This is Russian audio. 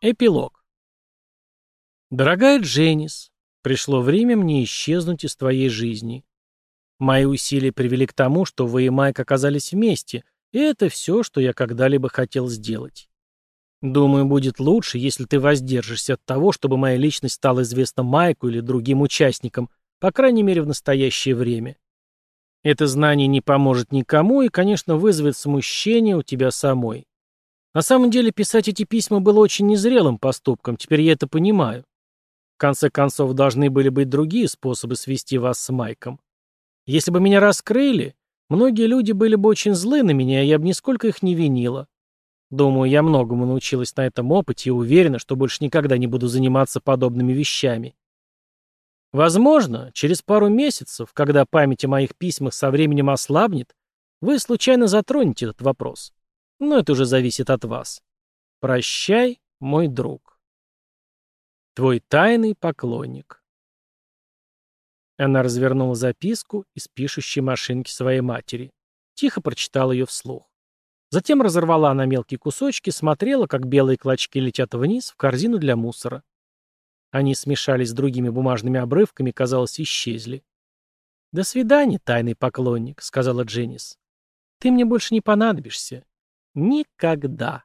Эпилог. Дорогая Дженнис, пришло время мне исчезнуть из твоей жизни. Мои усилия привели к тому, что вы и Майк оказались вместе, и это все, что я когда-либо хотел сделать. Думаю, будет лучше, если ты воздержишься от того, чтобы моя личность стала известна Майку или другим участникам, по крайней мере в настоящее время. Это знание не поможет никому и, конечно, вызовет смущение у тебя самой. На самом деле писать эти письма было очень незрелым поступком, теперь я это понимаю. В конце концов, должны были быть другие способы свести вас с Майком. Если бы меня раскрыли, многие люди были бы очень злы на меня, и я бы нисколько их не винила. Думаю, я многому научилась на этом опыте и уверена, что больше никогда не буду заниматься подобными вещами. Возможно, через пару месяцев, когда память о моих письмах со временем ослабнет, вы случайно затронете этот вопрос. Но это уже зависит от вас. Прощай, мой друг. Твой тайный поклонник. Она развернула записку из пишущей машинки своей матери. Тихо прочитала ее вслух. Затем разорвала на мелкие кусочки, смотрела, как белые клочки летят вниз в корзину для мусора. Они смешались с другими бумажными обрывками, казалось, исчезли. «До свидания, тайный поклонник», — сказала Дженнис. «Ты мне больше не понадобишься. Никогда.